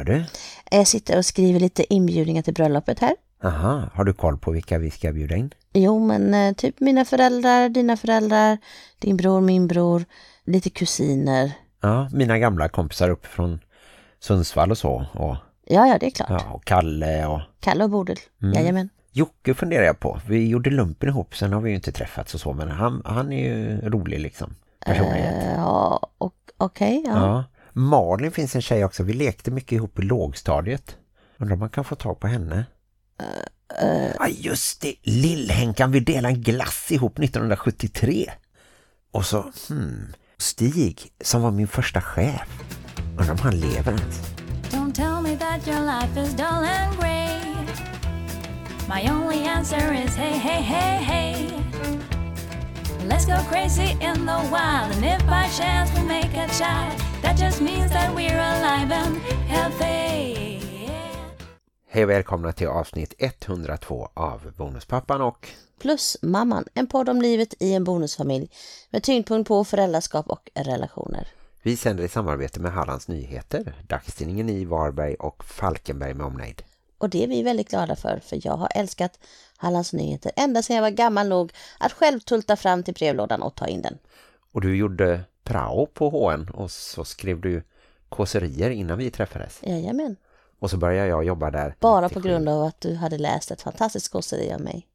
gör du? Jag sitter och skriver lite inbjudningar till bröllopet här. Aha, har du koll på vilka vi ska bjuda in? Jo, men eh, typ mina föräldrar, dina föräldrar, din bror, min bror, lite kusiner. Ja, mina gamla kompisar upp från Sundsvall och så. Och, Ja, ja, det är klart. ja, och Kalle och... Kalle och Bodil. Mm. Jajamän. Jocke funderar jag på. Vi gjorde lumpen ihop, sen har vi ju inte träffats och så. Men han, han är ju rolig liksom. Personlighet. Eh, ja, och okej, ja. Ja. Malin finns en tjej också. Vi lekte mycket ihop i lågstadiet. Undrar om man kan få tag på henne. Ja, just det. Lillhänkan, vi delade en glass ihop 1973. Och så, hmm, Stig, som var min första chef. Undrar om han lever ens. Don't tell me that your life is dull and grey. My only answer is hey, hey, hey, hey. Let's go crazy in the wild, and if by chance we make a child, that just means that we're alive and healthy. Hej och välkomna till avsnitt 102 av Bonuspappan och Plus Mamman, en podd om livet i en bonusfamilj med tyngdpunkt på föräldraskap och relationer. vi sänder i samarbete med Hallands Nyheter, dagstidningen i Varberg och Falkenberg med omnejd. Och det är vi väldigt glada för, för jag har älskat Hallands Nyheter ända sedan jag var gammal nog att själv tulta fram till brevlådan och ta in den. Och du gjorde prao på HN och så skrev du kåserier innan vi träffades. Jajamän. Och så började jag jobba där. Bara på grund av att du hade läst ett fantastiskt kåseri av mig.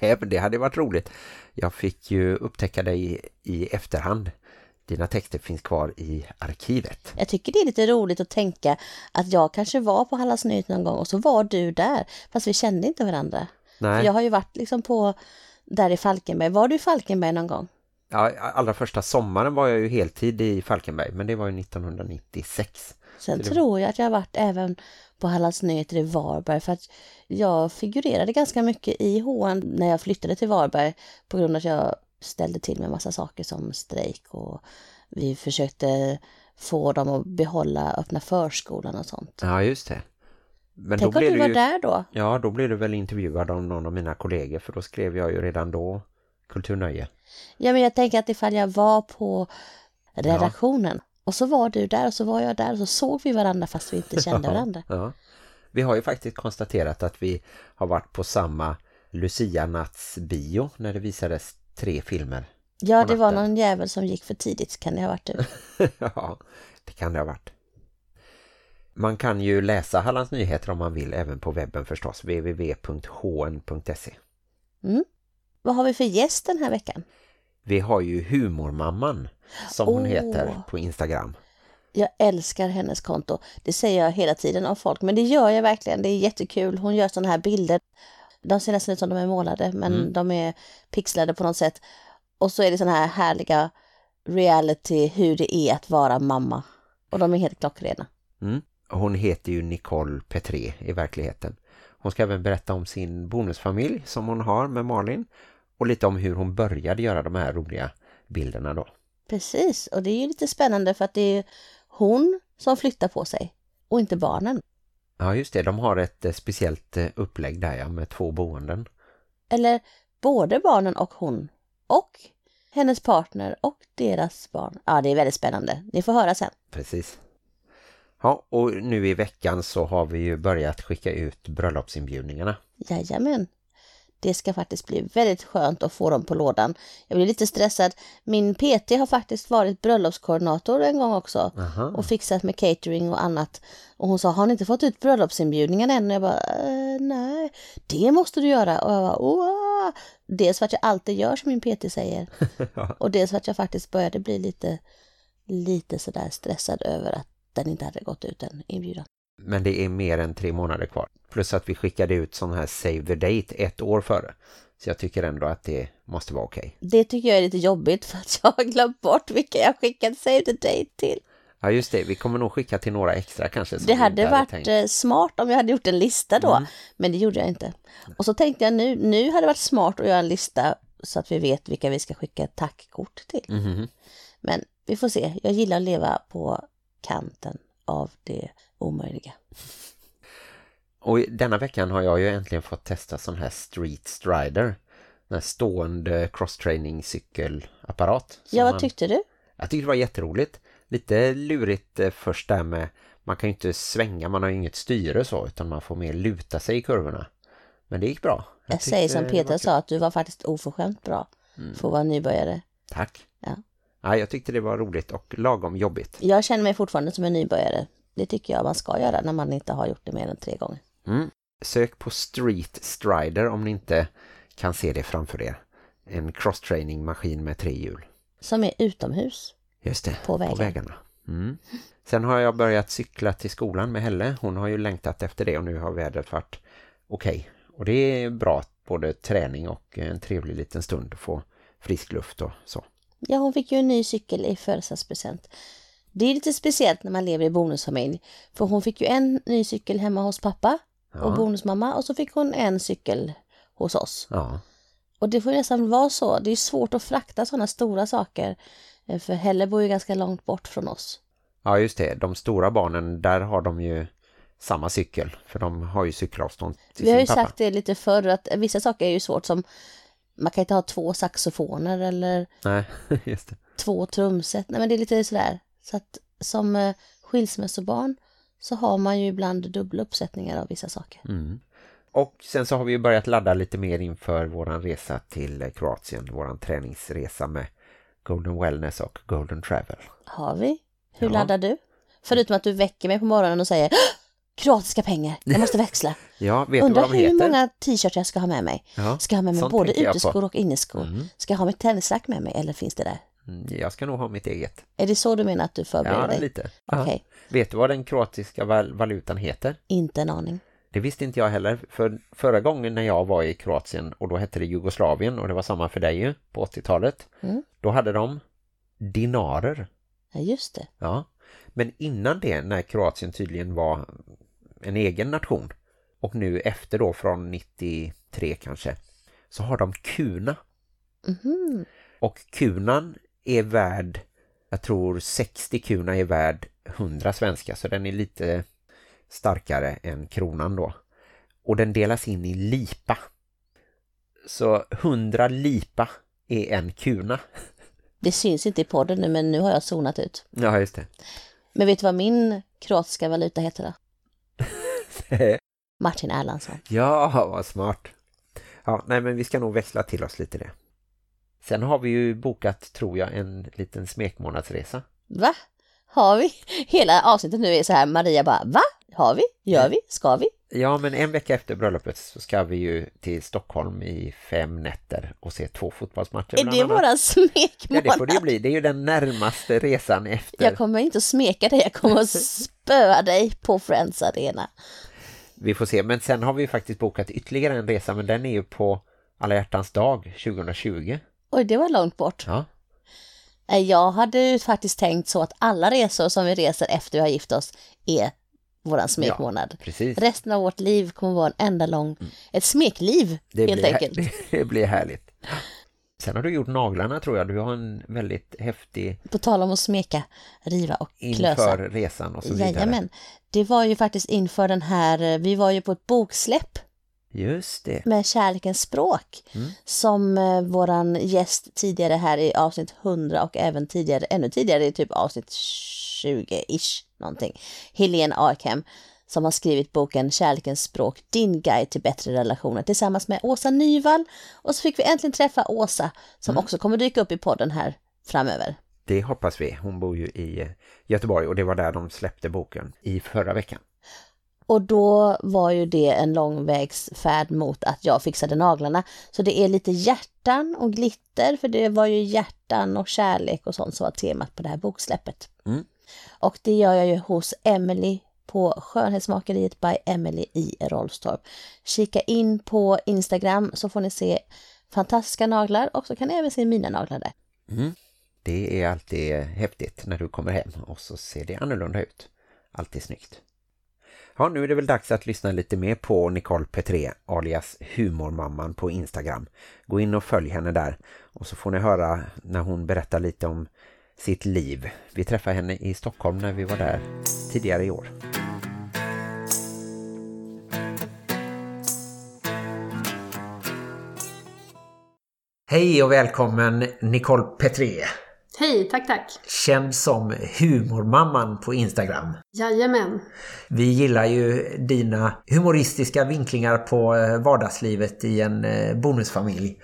det hade varit roligt. Jag fick ju upptäcka dig i efterhand. Dina texter finns kvar i arkivet. Jag tycker det är lite roligt att tänka att jag kanske var på Hallands Nyheter någon gång och så var du där, fast vi kände inte varandra. För Nej, jag har ju varit liksom på där i Falkenberg. Var du i Falkenberg någon gång? Ja, allra första sommaren var jag ju heltid i Falkenberg, men det var ju 1996. Sen Så tror jag att jag har varit även på Hallands Nyheter i Varberg för att jag figurerade ganska mycket i HN när jag flyttade till Varberg på grund av att jag ställde till med massa saker som strejk och vi försökte få dem att behålla öppna förskolan och sånt. Ja, just det. Men Tänk om du var ju... där då? Ja, då blev du väl intervjuad av någon av mina kollegor för då skrev jag ju redan då kulturnöje. Ja, men jag tänker att ifall jag var på redaktionen och så var du där och så var jag där och så såg vi varandra fast vi inte kände varandra. Ja. Vi har ju faktiskt konstaterat att vi har varit på samma Lucia-natts bio när det visades tre filmer. Ja, det var någon jävel som gick för tidigt kan det ha varit du. ja, det kan det ha varit. Man kan ju läsa Hallands Nyheter om man vill även på webben förstås, www.hn.se. Vad har vi för gäst den här veckan? Vi har ju Humormamman som hon Åh. heter på Instagram. Jag älskar hennes konto. Det säger jag hela tiden av folk, men det gör jag verkligen. Det är jättekul. Hon gör sådana här bilder. De ser nästan ut som de är målade, men Mm. de är pixlade på något sätt. Och så är det sådana här härliga reality hur det är att vara mamma. Och de är helt klockrena. Mm. Hon heter ju Nicole Petré i verkligheten. Hon ska även berätta om sin bonusfamilj som hon har med Malin och lite om hur hon började göra de här roliga bilderna då. Precis, och det är ju lite spännande för att det är hon som flyttar på sig och inte barnen. Ja just det, de har ett eh, speciellt eh, upplägg där ja, med två boenden. Eller både barnen och hon. Och hennes partner och deras barn. Ja, det är väldigt spännande. Ni får höra sen. Precis. Ja, och nu i veckan så har vi ju börjat skicka ut bröllopsinbjudningarna. Jajamän. Det ska faktiskt bli väldigt skönt att få dem på lådan. Jag blir lite stressad. Min PT har faktiskt varit bröllopskoordinator en gång också. Aha. Och fixat med catering och annat. Och hon sa, har ni inte fått ut bröllopsinbjudningen än? Och jag bara, eh, nej, det måste du göra. Och jag bara, Åh! Dels för att jag alltid gör som min PT säger. Och dels för att jag faktiskt började bli lite, lite sådär stressad över att den inte hade gått ut en inbjudan. Men det är mer än tre månader kvar. Plus att vi skickade ut sån här save the date ett år före. Så jag tycker ändå att det måste vara okej. Det tycker jag är lite jobbigt för att jag har glömt bort vilka jag skickat save the date till. Ja just det, vi kommer nog skicka till några extra kanske. Det hade varit tänkt. eh, smart om jag hade gjort en lista då, men det gjorde jag inte. Och så tänkte jag nu, nu hade det varit smart att göra en lista så att vi vet vilka vi ska skicka tackkort till. Mhm. Men vi får se, jag gillar att leva på kanten av det omöjliga. Och denna veckan har jag ju äntligen fått testa sån här Street Strider. Den här stående crosstraining cykelapparat. Ja, vad man- tyckte du? Jag tyckte det var jätteroligt. Lite lurigt eh, först där med Man kan ju inte svänga, man har ju inget styre så utan man får mer luta sig i kurvorna. Men det gick bra. Jag, säger tyckte som Peter sa, att du var faktiskt oförskämt bra för att vara nybörjare. Tack. Ja. Ja, jag tyckte det var roligt och lagom jobbigt. Jag känner mig fortfarande som en nybörjare. Det tycker jag man ska göra när man inte har gjort det mer än tre gånger. Mm. Sök på Street Strider om ni inte kan se det framför er. En cross-training maskin med tre hjul. Som är utomhus. Just det, På vägen. vägarna. Mm. Sen har jag börjat cykla till skolan med Helle. Hon har ju längtat efter det och nu har vädret varit okej. Och det är bra, både träning och en trevlig liten stund att få frisk luft och så. Ja, hon fick ju en ny cykel i födelsedagspresent. Det är lite speciellt när man lever i bonusfamilj. För hon fick ju en ny cykel hemma hos pappa och Ja. bonusmamma och så fick hon en cykel hos oss. Ja, Och det får nästan vara så. Det är svårt att frakta sådana stora saker. Eh, För Helle bor ju ganska långt bort från oss. ja just det. De stora barnen, där har de ju samma cykel. För de har ju cykelavstånd till Vi har ju pappa. sagt det lite förr att vissa saker är ju svårt som man kan inte ha två saxofoner eller Nej, två trumset. Nej men det är lite sådär. Så att som eh, skilsmässobarn så har man ju ibland dubbla uppsättningar av vissa saker. Mm. Och sen så har vi ju börjat ladda lite mer inför våran resa till eh, Kroatien. Våran träningsresa med Golden Wellness och Golden Travel. Har vi? Hur Ja. laddar du? Förutom att du väcker mig på morgonen och säger "Åh! Kroatiska pengar, jag måste växla. Ja, vet Undrar vad de hur heter? många t-shirts jag ska ha med mig. Ja, Ska jag ha med mig både uteskor och inneskor? Mm. Ska jag ha mitt tennisrack med mig eller finns det där? Mm, Jag ska nog ha mitt eget. Är det så du menar att du förbereder Ja, dig? lite. Okej, Ja. Vet du vad den kroatiska val- valutan heter? inte en aning. Det visste inte jag heller. För förra gången när jag var i Kroatien och då hette det Jugoslavien och det var samma för dig ju på 80-talet. Mm. Då hade de dinarer. Ja, just det. Ja. Men innan det, när Kroatien tydligen var en egen nation och nu efter då från 93 kanske, så har de kuna. Mhm. Och kunan är värd, jag tror 60 kuna är värd 100 svenska, så den är lite starkare än kronan då. Och den delas in i lipa. Så 100 lipa är en kuna. Det syns inte i podden nu men nu har jag zonat ut. Ja, just det. Men vet du vad min kroatiska valuta heter då? Martin Erlandsson. Ja, vad smart. Ja, nej men vi ska nog växla till oss lite det. Sen har vi ju bokat, tror jag, en liten smekmånadsresa. Va? Har vi? Hela avsnittet nu är så här, Maria bara, va? Har vi? Gör vi? Ska vi? Ja, men en vecka efter bröllopet så ska vi ju till Stockholm i fem nätter och se två fotbollsmatcher. Är det våran Ja, smekmånad? det får det ju bli. Det är ju den närmaste resan efter. Jag kommer inte att smeka dig, jag kommer att spöa dig på Friends Arena. Vi får se. Men sen har vi ju faktiskt bokat ytterligare en resa, men den är ju på alla hjärtans dag 2020. Oj, det var långt bort. Ja, Nej, Jag hade ju faktiskt tänkt så att alla resor som vi reser efter vi har gift oss är våran smekmånad. precis. Resten av vårt liv kommer vara en enda lång, ett smekliv Mm. Det helt blir, enkelt. Det blir härligt. Sen har du gjort naglarna tror jag. Du har en väldigt häftig På tal om att smeka, riva och inför klösa. resan och så vidare. Jajamän. Det var ju faktiskt inför den här, vi var ju på ett boksläpp Just det. med kärlekens språk Mm. som eh, våran gäst tidigare här i avsnitt 100 och även tidigare, ännu tidigare i typ avsnitt 20-ish någonting. Helene Arkham som har skrivit boken Kärlekens språk, din guide till bättre relationer tillsammans med Åsa Nyvall. Och så fick vi äntligen träffa Åsa som Mm. också kommer dyka upp i podden här framöver. Det hoppas vi. Hon bor ju i eh, Göteborg och det var där de släppte boken i förra veckan. Och då var ju det en långvägsfärd mot att jag fixade naglarna. Så det är lite hjärtan och glitter, för det var ju hjärtan och kärlek och sånt som var temat på det här boksläppet. Mm. Och det gör jag ju hos Emily på Skönhetsmakeriet by Emily i Rolfstorp. Kika in på Instagram så får ni se fantastiska naglar och så kan ni även se mina naglar där. Mm. Det är alltid häftigt när du kommer hem och så ser det annorlunda ut. Alltid snyggt. Ja, nu är det väl dags att lyssna lite mer på Nicole Petré alias Humormamman på Instagram. Gå in och följ henne där och så får ni höra när hon berättar lite om sitt liv. Vi träffade henne i Stockholm när vi var där tidigare i år. Hej och välkommen Nicole Petré. Hej, tack tack. Känd som humormamman på Instagram. Jajamän. Vi gillar ju dina humoristiska vinklingar på eh, vardagslivet i en eh, bonusfamilj.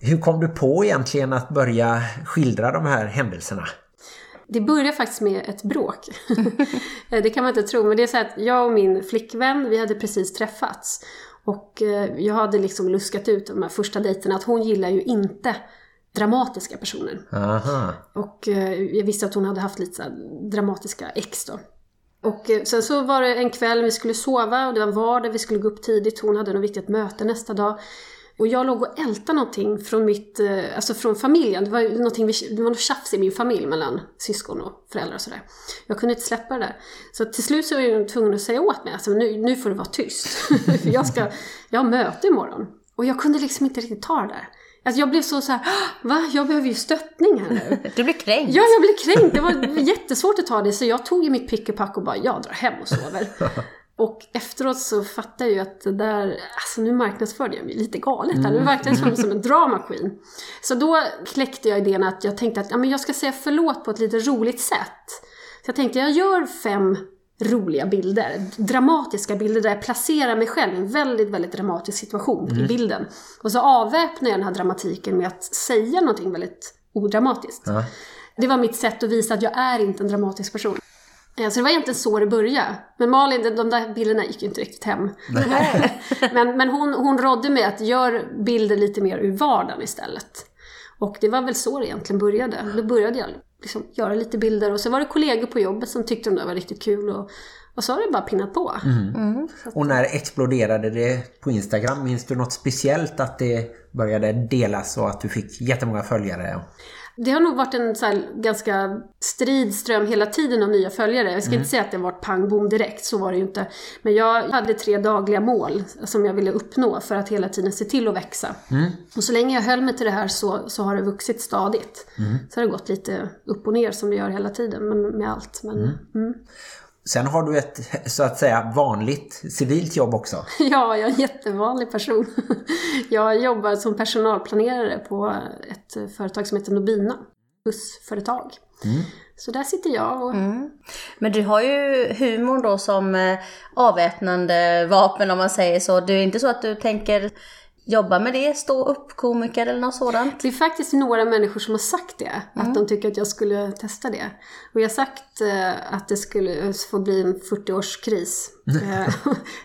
Hur kom du på egentligen att börja skildra de här händelserna? Det började faktiskt med ett bråk. det kan man inte tro, men det är så att jag och min flickvän, vi hade precis träffats. Och eh, jag hade liksom luskat ut de här första dejterna att hon gillar ju inte dramatiska personer. Aha. Och eh, jag visste att hon hade haft lite dramatiska ex då. Och eh, sen så var det en kväll vi skulle sova och det var vardag, vi skulle gå upp tidigt. Hon hade något viktigt möte nästa dag. Och jag låg och ältade någonting från mitt, eh, alltså från familjen. Det var någonting, det var något tjafs i min familj mellan syskon och föräldrar och sådär. Jag kunde inte släppa det där. Så till slut så var jag tvungen att säga åt mig, alltså nu, nu får du vara tyst. För jag ska, jag har möte imorgon. Och jag kunde liksom inte riktigt ta det där. Alltså jag blev så så här, va? Jag behöver ju stöttning här nu. Du blir kränkt. Ja, jag blev kränkt. Det var jättesvårt att ta det. Så jag tog ju mitt pick och pack och bara, jag drar hem och sover. Och efteråt så fattade jag ju att det där, alltså nu marknadsförde jag mig lite galet här. Nu verkade jag som en drama queen. Så då kläckte jag idén att jag tänkte att ja, men jag ska säga förlåt på ett lite roligt sätt. Så jag tänkte jag gör fem roliga bilder, dramatiska bilder där jag placerar mig själv i en väldigt, väldigt dramatisk situation i bilden. Och så avväpnar jag den här dramatiken med att säga någonting väldigt odramatiskt. Ja. Det var mitt sätt att visa att jag är inte en dramatisk person. Ja, Så det var egentligen så det började. Men Malin, de- de där bilderna gick ju inte riktigt hem. men men hon, hon rådde mig att gör bilder lite mer ur vardagen istället. Och det var väl så det egentligen började. Då började jag liksom göra lite bilder och så var det kollegor på jobbet som tyckte de där var riktigt kul. Och, och så har det bara pinnat på. Och när exploderade det på Instagram? Minns du något speciellt att det började delas och att du fick jättemånga följare? Det har nog varit en så ganska strid ström hela tiden av nya följare. Jag ska inte säga att det har varit pang bom direkt, så var det ju inte. Men jag hade tre dagliga mål som jag ville uppnå för att hela tiden se till att växa. Och så länge jag höll mig till det här så, så har det vuxit stadigt. Så har det gått lite upp och ner som det gör hela tiden men med allt. Men, mm. Sen har du ett så att säga vanligt civilt jobb också. Ja, jag är en jättevanlig person. Jag jobbar som personalplanerare på ett företag som heter Nobina, bussföretag. Så där sitter jag och Men du har ju humor då som eh, avväpnande vapen om man säger så. Det är inte så att du tänker jobba med det, stå upp komiker eller något sådant? Det är faktiskt några människor som har sagt det, att de tycker att jag skulle testa det. Och jag har sagt eh, att det skulle få bli en 40-årskris eh,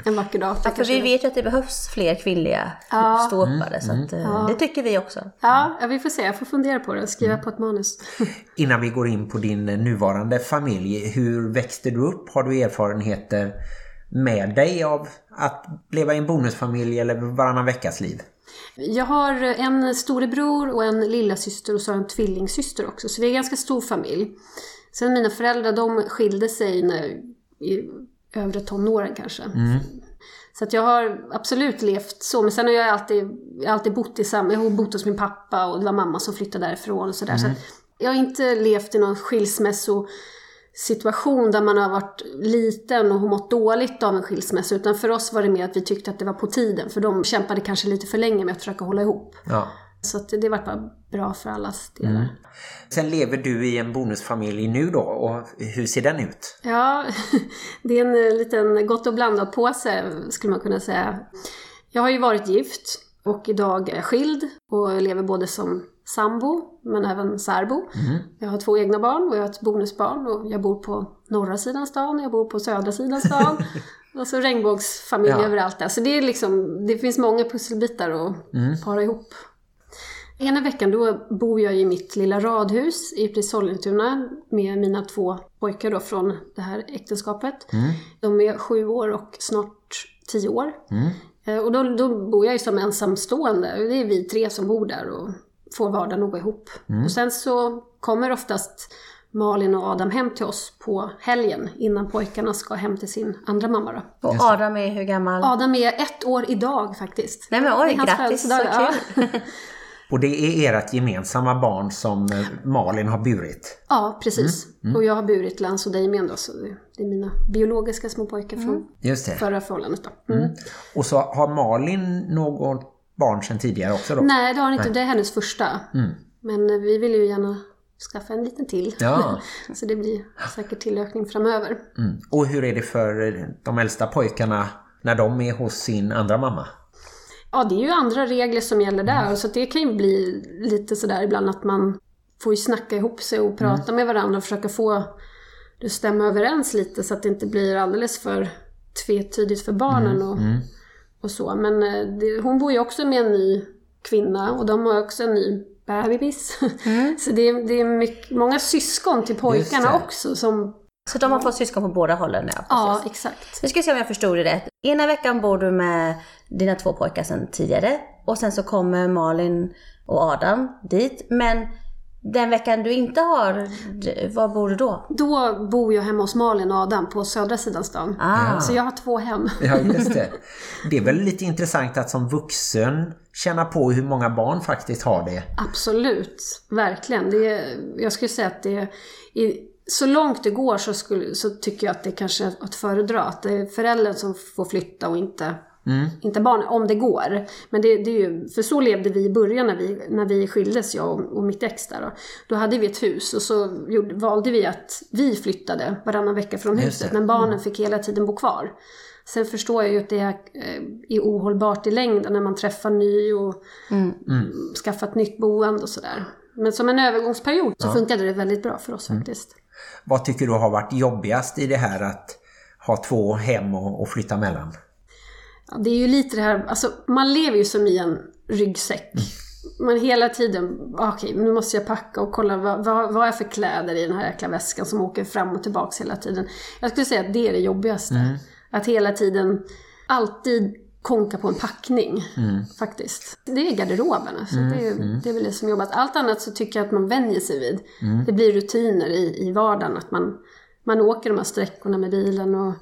en vacker dag. Det För vi vet ju att det behövs fler kvinnliga Ja. ståuppare så att, eh, det tycker vi också. Ja, ja, vi får se. Jag får fundera på det och skriva på ett manus. Innan vi går in på din nuvarande familj, hur växte du upp? Har du erfarenheter med dig av att leva i en bonusfamilj eller varannan veckas liv? Jag har en storebror och en lilla syster och så har jag en tvillingsyster också. Så vi är en ganska stor familj. Sen mina föräldrar, de skilde sig när, i övre tonåren kanske. Så att jag har absolut levt så. Men sen har jag alltid, jag har alltid bott i samma... Jag har bott hos min pappa och det var mamma som flyttade därifrån och sådär. Så att jag har inte levt i någon skilsmässo situation där man har varit liten och har mått dåligt av en skilsmässa. Utan för oss var det mer att vi tyckte att det var på tiden. För de kämpade kanske lite för länge med att försöka hålla ihop. Ja. Så det var bara bra för allas delar. Sen lever du i en bonusfamilj nu då och hur ser den ut? Ja, det är en eh, liten gott och blandat påse skulle man kunna säga. Jag har ju varit gift och idag är jag skild och lever både som sambo men även särbo. Jag har två egna barn och jag har ett bonusbarn och jag bor på norra sidan stan och jag bor på södra sidan stan. och så regnbågsfamilj Ja. överallt där. Så det är liksom, det finns många pusselbitar att para ihop. Ena veckan då bor jag i mitt lilla radhus i precis Sollentuna med mina två pojkar då från det här äktenskapet. De är sju år och snart tio år. Eh, Och då, då bor jag ju som ensamstående. Det är vi tre som bor där och får vardagen att gå ihop. Och sen så kommer oftast Malin och Adam hem till oss på helgen innan pojkarna ska hem till sin andra mamma då. Och Adam är hur gammal? Adam är ett år idag faktiskt. Nej men oj, grattis, så födelsedag, ja. kul! Och det är ert gemensamma barn som eh, Malin har burit. Ja, precis. Och jag har burit Lance och Damien då, så det- det är mina biologiska små pojkar från Just det. förra förhållandet då. Mm. Och så har Malin något barn sedan tidigare också då? Nej, det har han inte. Det är hennes första. Men eh, vi vill ju gärna skaffa en liten till. Ja. Så det blir säkert tillökning framöver. Mm. Och hur är det för de äldsta pojkarna när de är hos sin andra mamma? Ja, det är ju andra regler som gäller där. Så det kan ju bli lite sådär ibland att man får ju snacka ihop sig och prata med varandra och försöka få det att stämma överens lite så att det inte blir alldeles för tvetydigt för barnen och, och så. Men eh, det, hon bor ju också med en ny kvinna och de har också en ny bebis. så det är, det är mycket, många syskon till pojkarna också som... Så de har fått syskon på båda hållen? Ja, Ja, exakt. Nu ska vi se om jag förstod det rätt. Ena veckan bor du med dina två pojkar sedan tidigare och sen så kommer Malin och Adam dit. Men den veckan du inte har, var bor du då? Då bor jag hemma hos Malin och Adam på södra sidan stan. Ah. Så jag har två hem. Ja, just det. Det är väl lite intressant att som vuxen känna på hur många barn faktiskt har det. Absolut, verkligen. Det är, jag skulle säga att det är, i, så långt det går så, skulle, så tycker jag att det kanske är att föredra. Att det är föräldern som får flytta och inte, inte barnen, om det går. Men det, det är ju, för så levde vi i början när vi, när vi skildes, jag och, och mitt ex där. Då. då hade vi ett hus och så gjorde, valde vi att vi flyttade varannan vecka från Just huset. det. Men barnen fick hela tiden bo kvar. Sen förstår jag ju att det är, eh, är ohållbart i längden när man träffar ny och skaffa ett nytt boende och sådär. Men som en övergångsperiod så funkade det väldigt bra för oss faktiskt. Vad tycker du har varit jobbigast i det här att ha två hem och, och flytta mellan? Det är ju lite det här, alltså man lever ju som i en ryggsäck. Man hela tiden, okej nu måste jag packa och kolla vad, vad, vad jag för kläder i den här jäkla väskan som åker fram och tillbaks hela tiden. Jag skulle säga att det är det jobbigaste. Att hela tiden alltid konka på en packning. Faktiskt. Det är garderoben. Alltså. Det, är, det är väl det som jobbas. Allt annat så tycker jag att man vänjer sig vid. Det blir rutiner i, i vardagen. Att man, man åker de här sträckorna med bilen och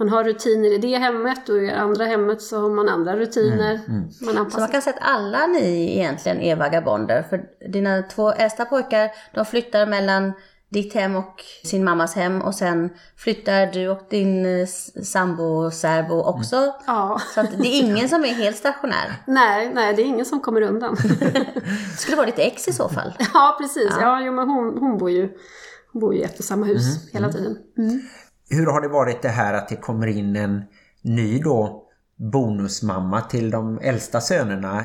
man har rutiner i det hemmet och i det andra hemmet så har man andra rutiner. Man Så man kan säga att alla ni egentligen är vagabonder. För dina två äldsta pojkar, de flyttar mellan ditt hem och sin mammas hem och sen flyttar du och din eh, sambo särbo också. Ja. Så att det är ingen som är helt stationär. Nej, nej, det är ingen som kommer undan. Det skulle vara ditt ex i så fall. ja, precis. Ja, jo, men hon, hon, bor ju, hon bor ju i ett och samma hus hela tiden. Hur har det varit det här att det kommer in en ny då bonusmamma till de äldsta sönerna?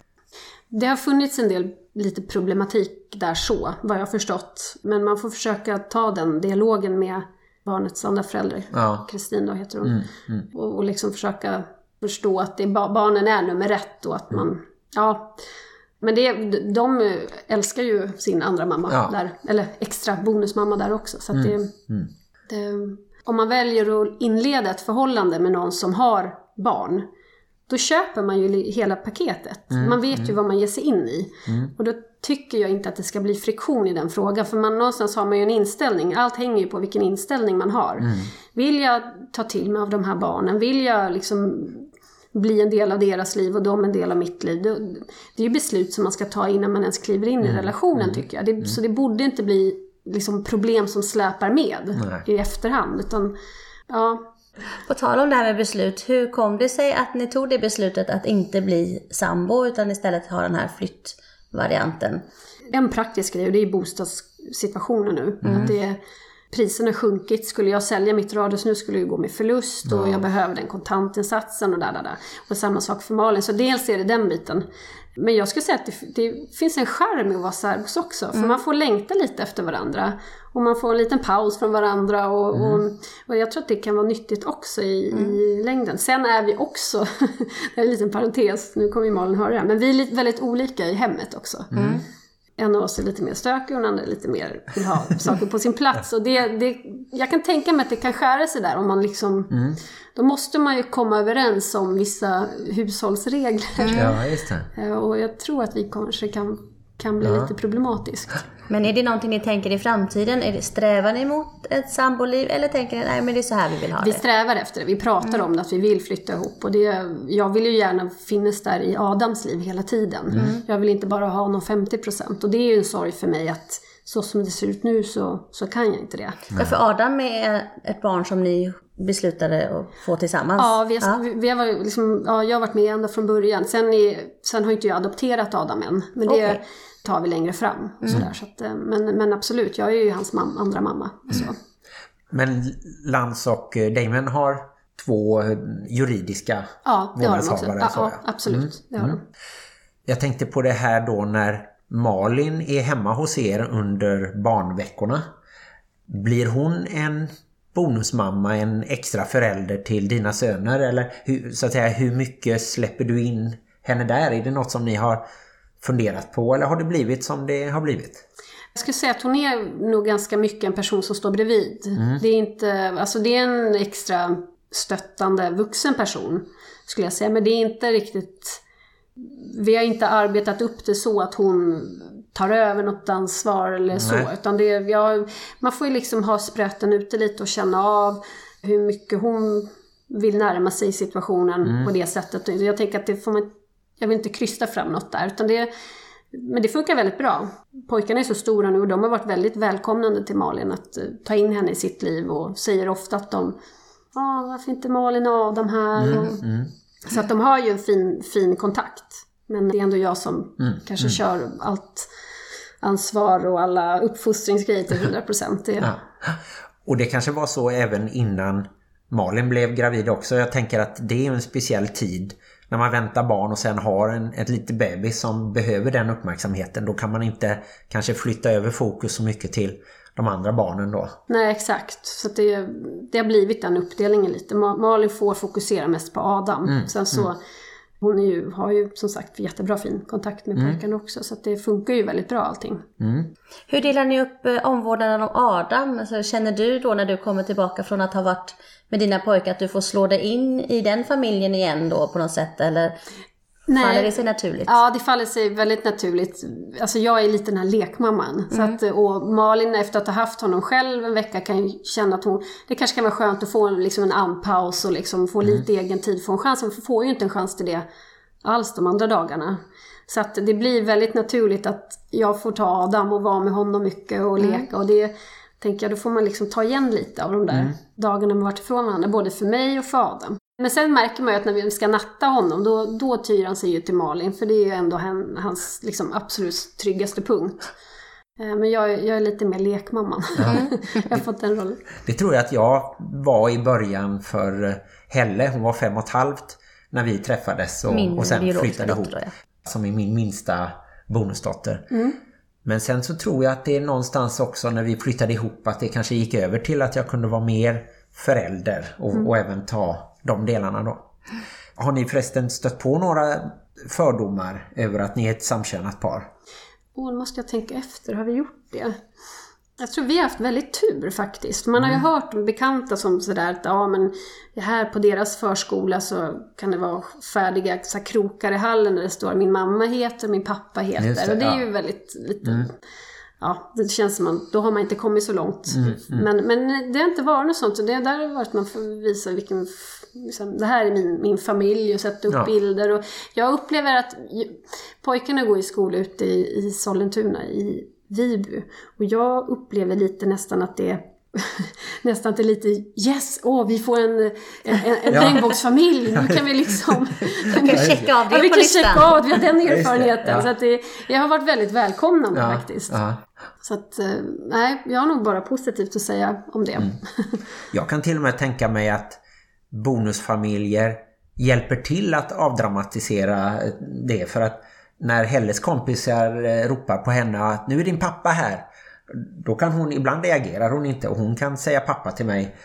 Det har funnits en del lite problematik där så, vad jag har förstått. Men man får försöka ta den dialogen med barnets andra förälder. Ja. Kristin då heter hon. Och, och liksom försöka förstå att det är barnen är nummer ett och att man, ja. Men det, de älskar ju sin andra mamma Ja. där, eller extra bonusmamma där också. Så att det, det, om man väljer att inleda ett förhållande med någon som har barn, då köper man ju hela paketet. Man vet ju vad man ger sig in i. Och då tycker jag inte att det ska bli friktion i den frågan. För man, någonstans har man ju en inställning. Allt hänger ju på vilken inställning man har. Vill jag ta till mig av de här barnen? Vill jag liksom bli en del av deras liv och de en del av mitt liv? Det, det är ju beslut som man ska ta innan man ens kliver in i relationen tycker jag. Det, Så det borde inte bli liksom problem som släpar med Nej. i efterhand. Utan, ja, På tal om det här med beslut, hur kom det sig att ni tog det beslutet att inte bli sambo utan istället ha den här flyttvarianten? en praktisk grej och det är bostadssituationen nu. Att det, priserna sjunkit. Skulle jag sälja mitt radhus nu skulle det gå med förlust och jag behöver den kontantinsatsen och där, där, där. Och samma sak för Malin. Så dels är det den biten. Men jag skulle säga att det, det finns en charm i att vara särbos också. För man får längta lite efter varandra. Och man får en liten paus från varandra. Och, och, och jag tror att det kan vara nyttigt också i, i längden. Sen är vi också, det är en liten parentes, nu kommer ju Malin höra det här. Men vi är väldigt olika i hemmet också. En av oss är lite mer stökig och den andra är lite mer vill ha saker på sin plats. Och det, det, jag kan tänka mig att det kan skära sig där om man liksom... Då måste man ju komma överens om vissa hushållsregler. Ja, just det. Eh, Och jag tror att vi kanske kan, kan bli lite problematiskt. Men är det någonting ni tänker i framtiden? Är det, strävar ni mot ett samboliv eller tänker ni nej men det är så här vi vill ha Vi det? strävar efter det, vi pratar om det, att vi vill flytta ihop. Och det, jag vill ju gärna finnas där i Adams liv hela tiden. Jag vill inte bara ha honom 50%. Och det är ju en sorg för mig att så som det ser ut nu så, så kan jag inte det. Ja, för Adam är ett barn som ni beslutade att få tillsammans. Ja, vi, har, vi, vi har liksom, ja, jag har varit med ända från början. Sen, är, sen har inte jag adopterat Adam än. Men det Okej. tar vi längre fram. Och sådär, så att, eh, men, men absolut, jag är ju hans mam, andra mamma. Så. Men Lans och Damon har två eh, juridiska Ja, det har de också. vårdnadshavare. Ja, så, ja, ja. absolut. Det har de. Jag tänkte på det här då när Malin är hemma hos er under barnveckorna. Blir hon en bonusmamma, en extra förälder till dina söner? Eller hur, så att säga, hur mycket släpper du in henne där? Är det något som ni har funderat på eller har det blivit som det har blivit? Jag skulle säga att hon är nog ganska mycket en person som står bredvid. Det är inte, alltså det är en extra stöttande vuxen person skulle jag säga. Men det är inte riktigt, vi har inte arbetat upp det så att hon tar över något ansvar eller så. Nej. Utan det jag, man får ju liksom ha spröten ute lite och känna av hur mycket hon vill närma sig situationen på det sättet. Jag tänker att det får man, jag vill inte krysta fram något där. Utan det, men det funkar väldigt bra. Pojkarna är så stora nu och de har varit väldigt välkomnande till Malin att eh, ta in henne i sitt liv och säger ofta att de Ja, varför inte Malin och Adam här? och, Så att de har ju en fin, fin kontakt. Men det är ändå jag som kanske kör allt ansvar och alla uppfostringsgrejer till 100%. Det, Ja. Och det kanske var så även innan Malin blev gravid också. Jag tänker att det är en speciell tid när man väntar barn och sen har en ett litet bebis som behöver den uppmärksamheten. Då kan man inte kanske flytta över fokus så mycket till de andra barnen då. Nej, exakt. Så det, det har blivit den uppdelningen lite. Ma- Malin får fokusera mest på Adam. Sen så, hon är ju, har ju som sagt jättebra fin kontakt med pojkarna också. Så att det funkar ju väldigt bra allting. Hur delar ni upp eh, omvårdnaden om Adam? Alltså, känner du då när du kommer tillbaka från att ha varit med dina pojkar att du får slå dig in i den familjen igen då på något sätt? Eller faller det sig naturligt? Ja, det faller sig väldigt naturligt. Alltså jag är lite den här lekmamman. Så att, och Malin efter att ha haft honom själv en vecka kan ju känna att hon, det kanske kan vara skönt att få en, liksom en andpaus och liksom få lite egen tid, få en chans. Hon får ju inte en chans till det alls de andra dagarna. Så att det blir väldigt naturligt att jag får ta Adam och vara med honom mycket och leka. Och det tänker jag, då får man liksom ta igen lite av de där dagarna man varit ifrån varandra. Både för mig och för Adam. Men sen märker man ju att när vi ska natta honom, då, då tyr han sig ju till Malin. För det är ju ändå han, hans liksom, absolut tryggaste punkt. Eh, Men jag, är- jag är lite mer lekmamman. jag har fått den rollen. Det tror jag att jag var i början för eh, Helle. Hon var fem och ett halvt när vi träffades och, Min och sen flyttade ihop. dotter, Som är min minsta bonusdotter. Men sen så tror jag att det är någonstans också när vi flyttade ihop att det kanske gick över till att jag kunde vara mer förälder och, och även ta de delarna då. Har ni förresten stött på några fördomar över att ni är ett samkönat par? Åh, nu måste jag tänka efter. Har vi gjort det? Jag tror vi har haft väldigt tur faktiskt. Man har ju hört om bekanta som sådär att ja men här på deras förskola så kan det vara färdiga så krokar i hallen där det står min mamma heter, min pappa heter. Det, och det är ja. ju väldigt lite... Ja, det känns som att då har man inte kommit så långt. Men, men det har inte varit något sånt. Det där har varit att man får visa vilken... Liksom, det här är min, min familj och sätta upp Ja. bilder. Och jag upplever att pojkarna går i skola ute i, i Sollentuna, i Viby. Och jag upplever lite nästan att det är Nästan att det är lite yes, åh vi får en, en, en, Ja. regnbågsfamilj. Nu kan vi liksom... Kan kan checka av det ja, vi på kan checka av vi har den det, erfarenheten. ja. Så att det, jag har varit väldigt välkomnande Ja, faktiskt. ja. Så att, eh, nej, jag har nog bara positivt att säga om det. Mm. Jag kan till och med tänka mig att bonusfamiljer hjälper till att avdramatisera det för att när Helles kompisar eh, ropar på henne att nu är din pappa här då kan hon, ibland reagerar hon inte och hon kan säga pappa till mig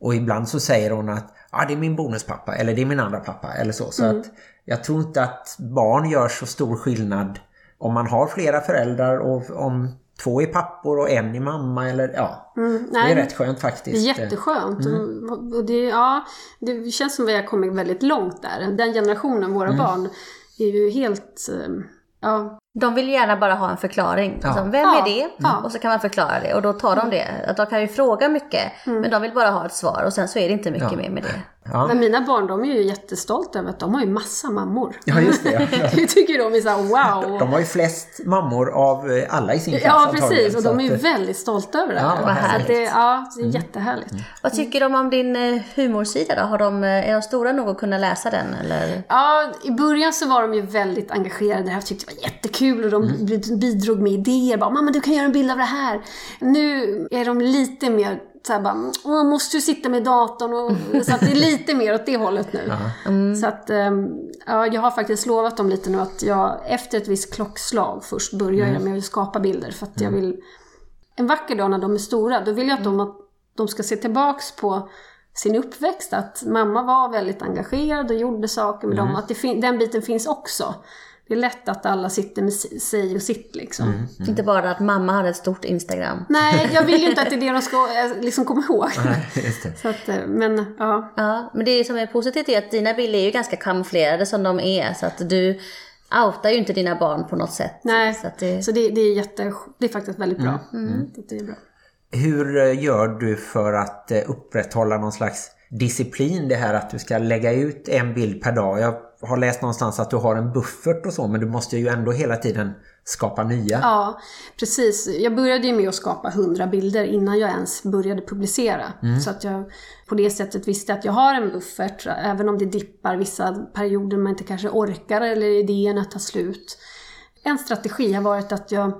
och ibland så säger hon att ah, det är min bonuspappa eller det är min andra pappa eller så. Så att jag tror inte att barn gör så stor skillnad om man har flera föräldrar och om två är pappor och en är mamma eller ja. det Mm, nej, är rätt skönt Det faktiskt. jätteskönt. Mm. Och- Och det, ja, det känns som att vi har kommit väldigt långt där. Den generationen, våra Mm. barn, är ju helt... eh, Ja, De vill gärna bara ha en förklaring. Ja. Alltså, vem Ja, är det? ja. Och så kan man förklara det och då tar de det. Att de kan ju fråga mycket men de vill bara ha ett svar och sen så är det inte mycket Ja. mer med det. Ja, Men mina barn, de är ju jättestolta över att de har ju massa mammor. ja just det. Ja. Det tycker de är såhär wow. De har ju flest mammor av eh, alla i sin klass Ja, precis. Och så de är ju att, eh, väldigt stolta över det Ja, här. vad Så härligt. det, ja, det är jättehärligt. Vad tycker de om din eh, humorsida då? Har de, är de stora nog att kunna läsa den eller? Ja, i början så var de ju väldigt engagerade. Jag tyckte det var jättekul och de Mm. bidrog med idéer. Bara, mamma du kan göra en bild av det här. Nu är de lite mer så här bara, Åh, måste du sitta med datorn? Och, så att det är lite mer åt det hållet nu. Så att, ehm, ja, jag har faktiskt lovat dem lite nu att jag efter ett visst klockslag först börjar Mm. jag med att skapa bilder. För att jag vill, en vacker dag när de är stora, då vill jag att de, att de ska se tillbaks på sin uppväxt. Att mamma var väldigt engagerad och gjorde saker med dem. Att det den biten finns också. Det är lätt att alla sitter med si- sig och sitt liksom. Inte bara att mamma hade ett stort Instagram. Nej, jag vill ju inte att det är det de ska eh, liksom komma ihåg. Nej, att, eh, men ja. Ja, men det som är positivt är att dina bilder är ju ganska kamouflerade som de är. Så att du outar ju inte dina barn på något sätt. Nej, Så att det, så det, det är jätte, det är faktiskt väldigt bra. Mm. Det är bra. Hur eh, gör du för att upprätthålla någon slags disciplin? Det här att du ska lägga ut en bild per dag. Jag har läst någonstans att du har en buffert och så, men du måste ju ändå hela tiden skapa nya. Ja, precis. Jag började ju med att skapa 100 bilder innan jag ens började publicera. Så att jag på det sättet visste att jag har en buffert, även om det dippar vissa perioder man inte kanske orkar eller idéerna tar slut. En strategi har varit att jag,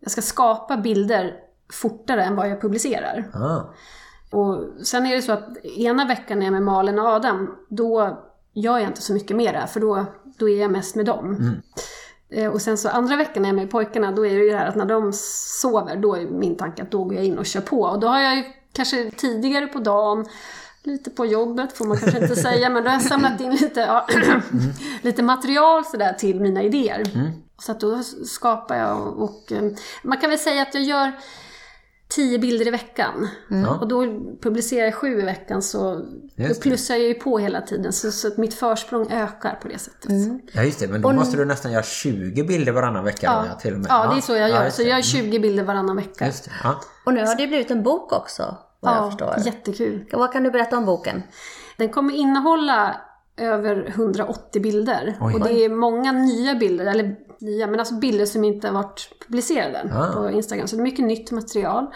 jag ska skapa bilder fortare än vad jag publicerar. Ah. Och sen är det så att ena veckan när jag är med Malin och Adam, då gör jag inte så mycket mer där, för då, då är jag mest med dem. Eh, Och sen så andra veckan när jag är med pojkarna, då är det ju det här att när de sover, då är min tanke att då går jag in och kör på. Och då har jag ju kanske tidigare på dagen, lite på jobbet får man kanske inte säga, men då har jag samlat in lite, ja, lite material sådär till mina idéer. Så att då skapar jag och, och eh, man kan väl säga att jag gör tio bilder i veckan. Och då publicerar jag sju i veckan så då plussar jag ju på hela tiden. Så, så att mitt försprång ökar på det sättet. Ja just det, men då måste du nästan göra 20 bilder varannan vecka Ja. då, ja, till och med. ja, det är så jag gör. just så jag gör 20 bilder varannan vecka. Just det. Ja. och nu har det blivit en bok också, vad jag förstår. jättekul. Vad kan du berätta om boken? Den kommer innehålla över 180 bilder. Oj. Och det är många nya bilder, eller nya, men alltså bilder som inte har varit publicerade Ah. på Instagram. Så det är mycket nytt material.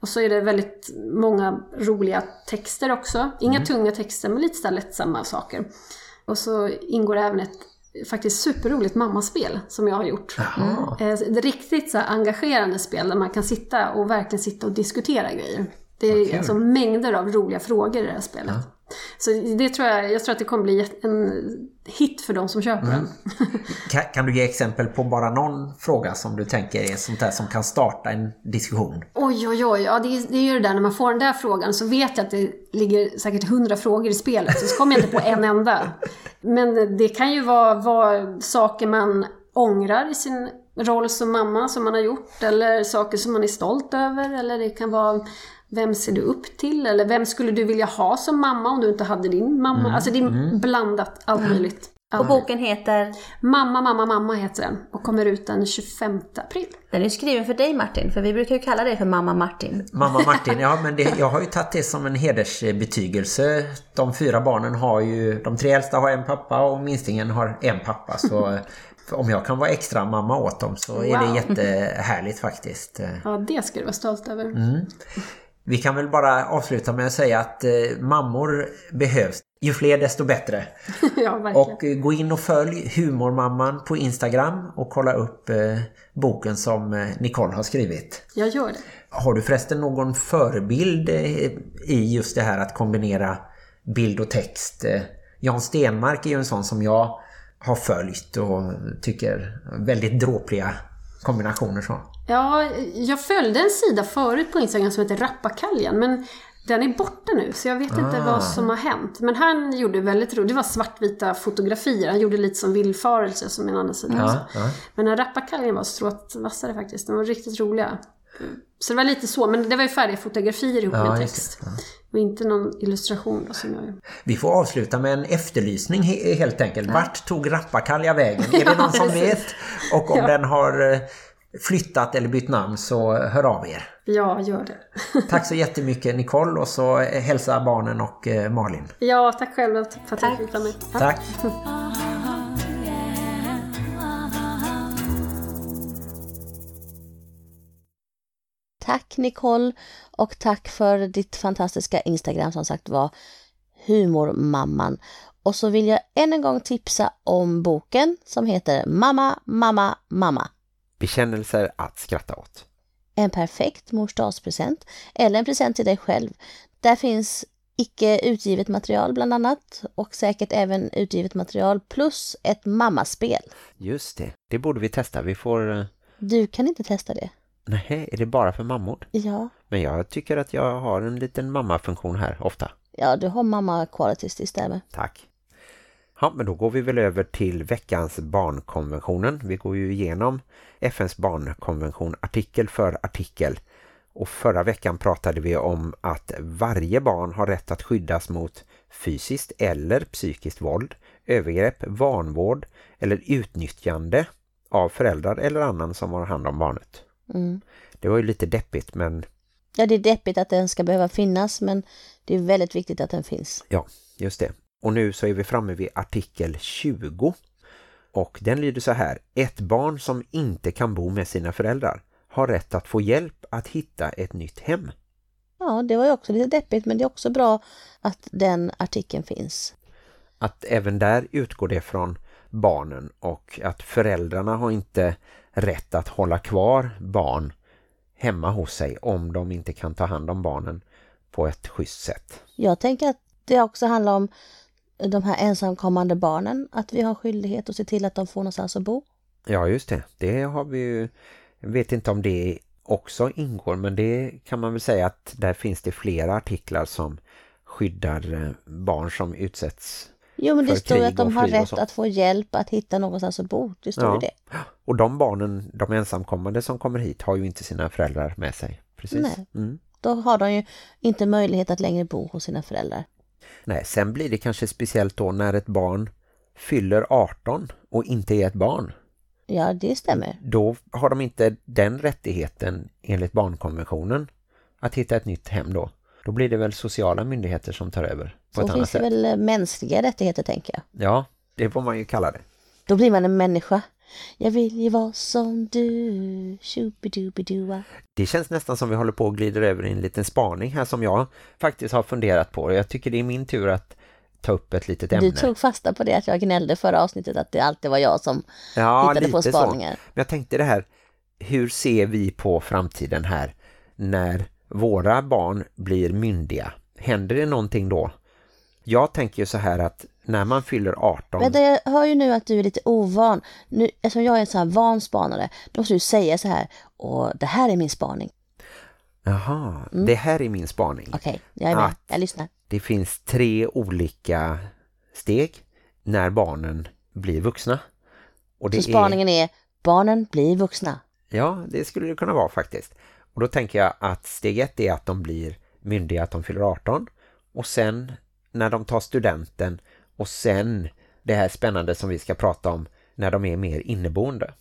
Och så är det väldigt många roliga texter också. Inga Mm. tunga texter, men lite så här lättsamma saker. Och så ingår även ett faktiskt superroligt mammaspel som jag har gjort. Jaha. Eh, Ett riktigt så engagerande spel där man kan sitta och verkligen sitta och diskutera grejer. Det är kul. alltså mängder av roliga frågor i det här spelet. Så det tror jag, jag tror att det kommer bli en hit för de som köper den. Kan, kan du ge exempel på bara någon fråga som du tänker är sånt där som kan starta en diskussion? Oj, oj, oj. Ja, det, är, det är ju det där när man får den där frågan så vet jag att det ligger säkert hundra frågor i spelet. Så kommer jag inte på en enda. Men det kan ju vara, vara saker man ångrar i sin roll som mamma som man har gjort. Eller saker som man är stolt över. Eller det kan vara vem ser du upp till? Eller vem skulle du vilja ha som mamma om du inte hade din mamma? Alltså det är blandat, allt möjligt. Och boken heter, Mamma, mamma, mamma heter den och kommer ut den 25 april. den är skriven för dig Martin, för vi brukar ju kalla dig för mamma Martin. Mamma Martin, ja men det, jag har ju tagit det som en hedersbetygelse. De fyra barnen har ju, de tre äldsta har en pappa och minstingen har en pappa. Så eh, om jag kan vara extra mamma åt dem så är det Wow. jättehärligt faktiskt. Ja, det ska du vara stolt över. Vi kan väl bara avsluta med att säga att eh, mammor behövs. Ju fler desto bättre. ja. Och eh, gå in och följ Humormamman på Instagram och kolla upp eh, boken som Nicole har skrivit. Jag gör det. Har du förresten någon förebild i just det här att kombinera bild och text? Jan Stenmark är ju en sån som jag har följt och tycker väldigt dråpliga kombinationer så. Ja, jag följde en sida förut på Instagram som heter Rappakaljan, men den är borta nu, så jag vet inte Ah. vad som har hänt. Men han gjorde väldigt roligt, det var svartvita fotografier, han gjorde lite som villfarelse som en annan sida också. ja. Men den här Rappakaljan var stråt vassare faktiskt, de var riktigt roliga. Så det var lite så, men det var ju färdiga fotografier ihop Ja, med text. det. Ja. Och inte någon illustration då, som jag. Vi får avsluta med en efterlysning he- helt enkelt. Vart tog Rappakalja vägen? Är det Ja, någon som vet? Och om Ja. den har eh, flyttat eller bytt namn så hör av er. Ja, gör det. Tack så jättemycket Nicole och så hälsa barnen och eh, Malin. Ja, tack själv för att Tack. jag fick vara med. Ja. Tack! Tack Nicole och tack för ditt fantastiska Instagram som sagt var Humormamman. Och så vill jag än en gång tipsa om boken som heter Mamma, mamma, mamma. Bekännelser att skratta åt. En perfekt morsdagspresent eller en present till dig själv. Där finns icke utgivet material bland annat och säkert även utgivet material plus ett mammaspel. Just det, det borde vi testa. Vi får... eh, Du kan inte testa det. Nej, är det bara för mammor? Ja, Men jag tycker att jag har en liten mammafunktion här ofta. ja du har mamma qualities, det stämmer. Tack. Ja, men då går vi väl över till veckans barnkonventionen. Vi går ju igenom FNs barnkonvention artikel för artikel. Och förra veckan pratade vi om att varje barn har rätt att skyddas mot fysiskt eller psykiskt våld, övergrepp, vanvård eller utnyttjande av föräldrar eller annan som har hand om barnet. Mm. Det var ju lite deppigt men Ja, det är deppigt att den ska behöva finnas, men det är väldigt viktigt att den finns. Ja, just det. Och nu så är vi framme vid artikel 20. Och den lyder så här. Ett barn som inte kan bo med sina föräldrar har rätt att få hjälp att hitta ett nytt hem. Ja, det var ju också lite deppigt, men det är också bra att den artikeln finns. Att även där utgår det från barnen och att föräldrarna har inte rätt att hålla kvar barn hemma hos sig om de inte kan ta hand om barnen på ett schysst sätt. Jag tänker att det också handlar om de här ensamkommande barnen, att vi har skyldighet att se till att de får någonstans att bo. Ja, just det. Det har vi ju... Jag vet inte om det också ingår, men det kan man väl säga att där finns det flera artiklar som skyddar eh, barn som utsätts. Jo, men det står ju att de har rätt att få hjälp att hitta någonstans att bo. Det står Ja. ju det. Och de barnen, de ensamkommande som kommer hit har ju inte sina föräldrar med sig. Precis. Nej. Mm. Då har de ju inte möjlighet att längre bo hos sina föräldrar. Nej, sen blir det kanske speciellt då när ett barn fyller 18 och inte är ett barn. Ja, det stämmer. Då har de inte den rättigheten enligt barnkonventionen att hitta ett nytt hem då. Då blir det väl sociala myndigheter som tar över på Så finns det sätt. väl eh, mänskliga rättigheter, tänker jag. Ja, det får man ju kalla det. Då blir man en människa. Jag vill ju vara som du. Shoobidoobidooa. Det känns nästan som vi håller på att glida över i en liten spaning här som jag faktiskt har funderat på. Jag tycker det är min tur att ta upp ett litet ämne. Du tog fasta på det att jag gnällde förra avsnittet att det alltid var jag som ja, hittade på spaningar. Så. Men jag tänkte det här, hur ser vi på framtiden här när våra barn blir myndiga? Händer det någonting då? Jag tänker ju så här att när man fyller 18... Vänta, jag hör ju nu att du är lite ovan. Nu, eftersom jag är en sån här van spanare, då måste du säga så här. Och det här är min spaning. Jaha, det här är min spaning. Mm. Okej, jag är med. Att- Jag lyssnar. Det finns tre olika steg när barnen blir vuxna. Och det Så spaningen är, barnen blir vuxna. Är, ja, det skulle det kunna vara faktiskt. Och då tänker jag att steg ett är att de blir myndiga, att de fyller 18. Och sen när de tar studenten och sen det här spännande som vi ska prata om när de är mer inneboende.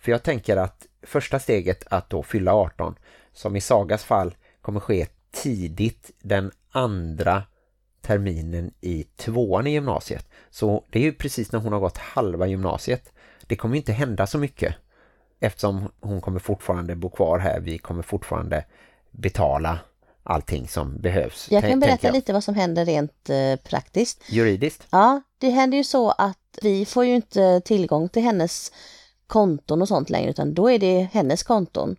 För jag tänker att första steget att då fylla 18, som i Sagas fall kommer ske tidigt den andra terminen i tvåan i gymnasiet. Så det är ju precis när hon har gått halva gymnasiet. Det kommer ju inte hända så mycket eftersom hon kommer fortfarande bo kvar här. Vi kommer fortfarande betala allting som behövs. Jag kan berätta jag. lite vad som händer rent eh, praktiskt. Juridiskt? Ja, det händer ju så att vi får ju inte tillgång till hennes konton och sånt längre utan då är det hennes konton.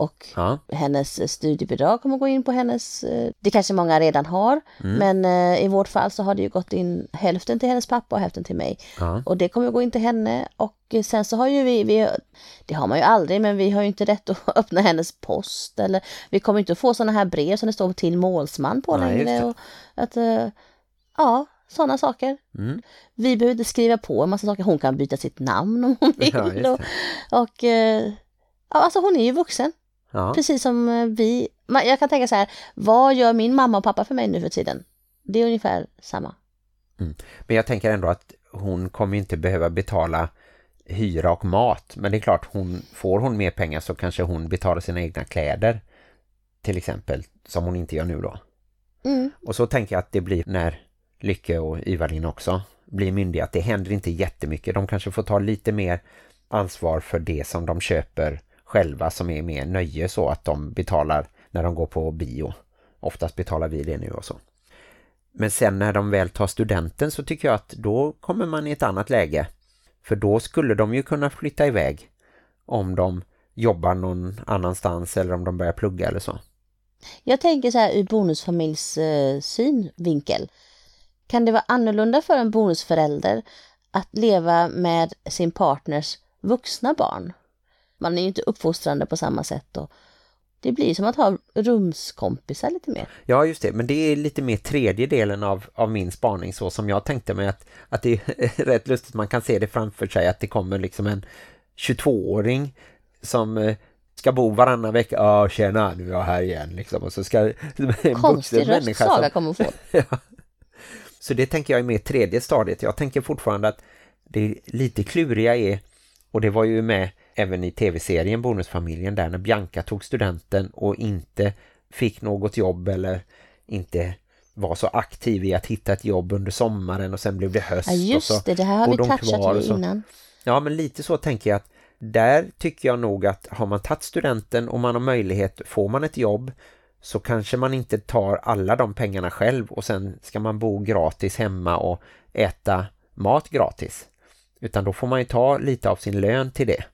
Och Ja. hennes studiebidrag kommer gå in på hennes, eh, det kanske många redan har, men eh, i vårt fall så har det ju gått in hälften till hennes pappa och hälften till mig. Ja. Och det kommer gå in till henne och eh, sen så har ju vi, vi, det har man ju aldrig, men vi har ju inte rätt att öppna hennes post eller vi kommer inte att få sådana här brev som det står till målsman på just längre. Och att, eh, ja, sådana saker. Mm. Vi behöver inte skriva på en massa saker. Hon kan byta sitt namn om hon vill. Ja, och, och eh, ja, alltså hon är ju vuxen. Ja. Precis som eh, vi, jag kan tänka så här, vad gör min mamma och pappa för mig nu för tiden? Det är ungefär samma. Men jag tänker ändå att hon kommer inte behöva betala hyra och mat. Men det är klart, hon, får hon mer pengar så kanske hon betalar sina egna kläder. Till exempel, som hon inte gör nu då. Mm. Och så tänker jag att det blir när Lycke och Ivalin också blir myndiga. Att det händer inte jättemycket. De kanske får ta lite mer ansvar för det som de köper själva som är mer nöje så att de betalar när de går på bio. Oftast betalar vi det nu och så. Men sen när de väl tar studenten så tycker jag att då kommer man i ett annat läge. För då skulle de ju kunna flytta iväg om de jobbar någon annanstans eller om de börjar plugga eller så. Jag tänker så här ur bonusfamiljs eh, synvinkel. Kan det vara annorlunda för en bonusförälder att leva med sin partners vuxna barn? Man är ju inte uppfostrande på samma sätt och det blir som att ha rumskompisar lite mer. Ja, just det. Men det är lite mer tredje delen av, av min spaning så som jag tänkte mig att, att det är rätt lustigt. Man kan se det framför sig att det kommer liksom en 22-åring som eh, ska bo varannan vecka. Ja, tjena, nu är jag här igen. Liksom. Och så ska Konstig människa röst Saga som- kommer få. Ja. Så det tänker jag är mer tredje stadiet. Jag tänker fortfarande att det lite kluriga är, och det var ju med även i tv-serien Bonusfamiljen där när Bianca tog studenten och inte fick något jobb eller inte var så aktiv i att hitta ett jobb under sommaren och sen blev det höst. Ja och så just det, det här har vi touchat i innan. Ja, men lite så tänker jag att där tycker jag nog att har man tagit studenten och man har möjlighet, får man ett jobb så kanske man inte tar alla de pengarna själv och sen ska man bo gratis hemma och äta mat gratis. Utan då får man ju ta lite av sin lön till det.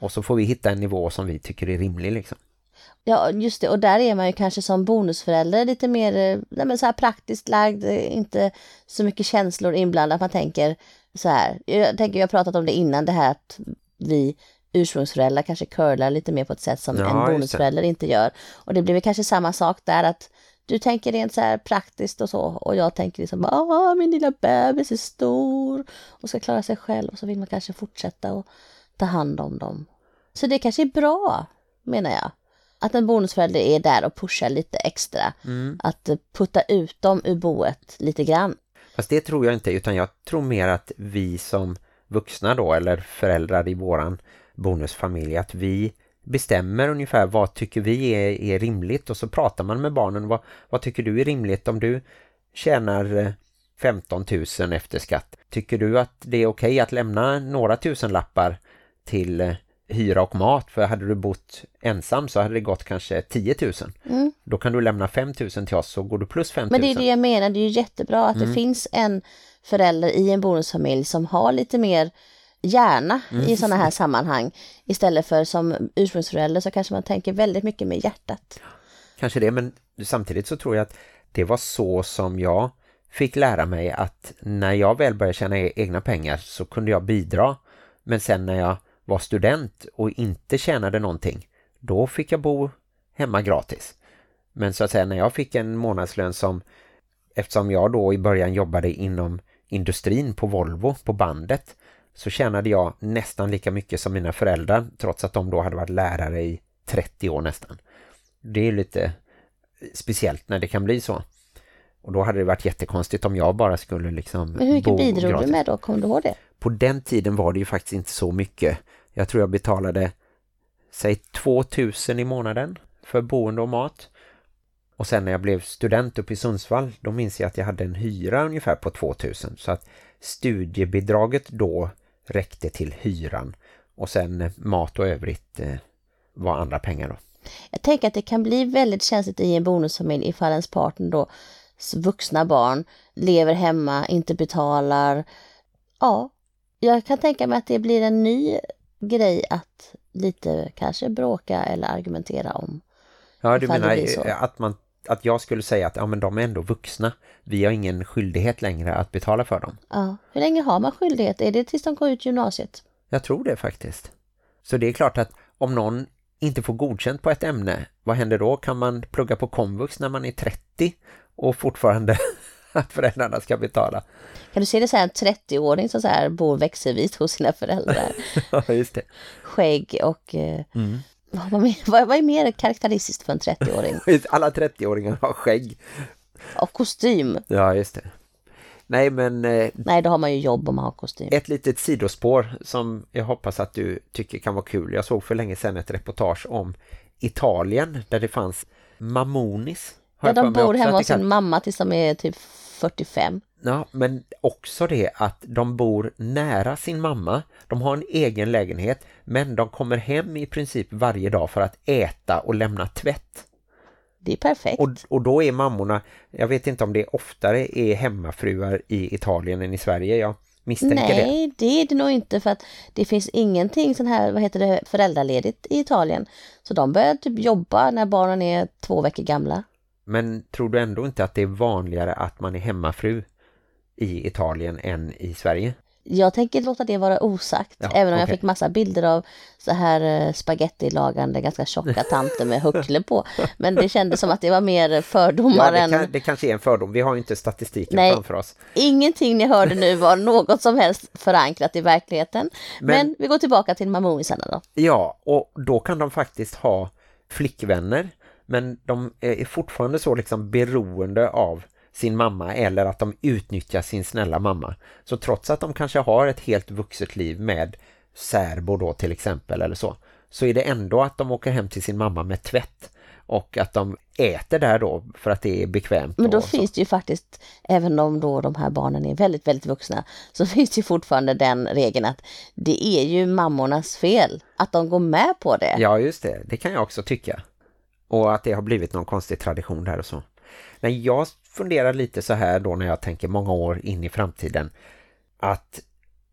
Och så får vi hitta en nivå som vi tycker är rimlig liksom. Ja, just det. Och där är man ju kanske som bonusförälder lite mer eh, nej, så här praktiskt lagd, eh, inte så mycket känslor inblandat. Man tänker så här, jag tänker vi har pratat om det innan, det här att vi ursprungsföräldrar kanske curlar lite mer på ett sätt som Ja, en bonusförälder inte gör. Och det blir väl kanske samma sak där att du tänker rent så här praktiskt och så och jag tänker liksom ah min lilla bebis är stor och ska klara sig själv och så vill man kanske fortsätta och ta hand om dem. Så det kanske är bra, menar jag. Att en bonusförälder är där och pushar lite extra. Att eh, putta ut dem ur boet lite grann. Fast det tror jag inte utan jag tror mer att vi som vuxna då eller föräldrar i våran bonusfamilj att vi bestämmer ungefär vad tycker vi är, är rimligt och så pratar man med barnen vad, vad tycker du är rimligt om du tjänar eh, 15 000 efter skatt. Tycker du att det är okej att lämna några tusen lappar till eh, hyra och mat för hade du bott ensam så hade det gått kanske 10 000. Då kan du lämna 5 000 till oss så går du plus 5 000. Men det är det jag menar, det är ju jättebra att Mm. det finns en förälder i en bonusfamilj som har lite mer hjärna Mm. i sådana här sammanhang. Istället för som ursprungsförälder så kanske man tänker väldigt mycket med hjärtat. Kanske det, men samtidigt så tror jag att det var så som jag fick lära mig att när jag väl började tjäna e- egna pengar så kunde jag bidra. Men sen när jag var student och inte tjänade någonting, då fick jag bo hemma gratis. Men så att säga när jag fick en månadslön som, eftersom jag då i början jobbade inom industrin på Volvo, på bandet, så tjänade jag nästan lika mycket som mina föräldrar, trots att de då hade varit lärare i 30 år nästan. Det är lite speciellt när det kan bli så. Och då hade det varit jättekonstigt om jag bara skulle liksom Men hur mycket bidrog gratis. du med då? Kommer du ihåg det? På den tiden var det ju faktiskt inte så mycket. Jag tror jag betalade säg 2000 i månaden för boende och mat. Och sen när jag blev student uppe i Sundsvall då minns jag att jag hade en hyra ungefär på 2000. Så att studiebidraget då räckte till hyran. Och sen eh, mat och övrigt eh, var andra pengar då. Jag tänker att det kan bli väldigt känsligt i en bonusfamilj ifall ens partner då vuxna barn lever hemma, inte betalar. Ja, jag kan tänka mig att det blir en ny grej att lite kanske bråka eller argumentera om. Ja, du menar att, man, att jag skulle säga att ja, men de är ändå vuxna. Vi har ingen skyldighet längre att betala för dem. Ja. Hur länge har man skyldighet? Är det tills de går ut gymnasiet? Jag tror det faktiskt. Så det är klart att om någon inte får godkänt på ett ämne, vad händer då? Kan man plugga på komvux när man är 30 och fortfarande att föräldrarna ska betala? Kan du se det så här en 30-åring som så här bor växelvis hos sina föräldrar? Ja, just det. Skägg och... Eh, Vad, vad, vad, vad är mer karaktäristiskt för en 30-åring? Alla 30-åringar har skägg. Och kostym. Ja, just det. Nej, men eh, Nej, då har man ju jobb om man har kostym. ett litet sidospår som jag hoppas att du tycker kan vara kul. Jag såg för länge sedan ett reportage om Italien där det fanns mammonis. Ja, de bor hemma hos sin mamma tills de är typ 45. Ja, men också det att de bor nära sin mamma. De har en egen lägenhet, men de kommer hem i princip varje dag för att äta och lämna tvätt. Det är perfekt. Och, och då är mammorna, jag vet inte om det oftare är hemmafruar i Italien än i Sverige, jag misstänker det. Nej, det är det nog inte för att det finns ingenting sån här, vad heter det, föräldraledigt i Italien. Så de börjar typ jobba när barnen är två veckor gamla. Men tror du ändå inte att det är vanligare att man är hemmafru i Italien än i Sverige? Jag tänker låta det vara osagt, Ja, även om jag okej. fick massa bilder av så här eh, spagettilagande, ganska tjocka tanter med huckle på. Men det kändes som att det var mer Ja, fördomar det, än... kan, det kanske är en fördom. Vi har ju inte statistiken Nej. framför oss. Ingenting ni hörde nu var något som helst förankrat i verkligheten. Men, Men- vi går tillbaka till mamonisarna då. Ja, och då kan de faktiskt ha flickvänner. Men de är fortfarande så liksom beroende av sin mamma eller att de utnyttjar sin snälla mamma. Så trots att de kanske har ett helt vuxet liv med särbo då till exempel eller så, så är det ändå att de åker hem till sin mamma med tvätt och att de äter där då för att det är bekvämt. Men då finns det ju faktiskt, även om då de här barnen är väldigt, väldigt vuxna, så finns det ju fortfarande den regeln att det är ju mammornas fel att de går med på det. Ja, just det. Det kan jag också tycka. Och att det har blivit någon konstig tradition där och så. Men jag funderar lite så här då när jag tänker många år in i framtiden. Att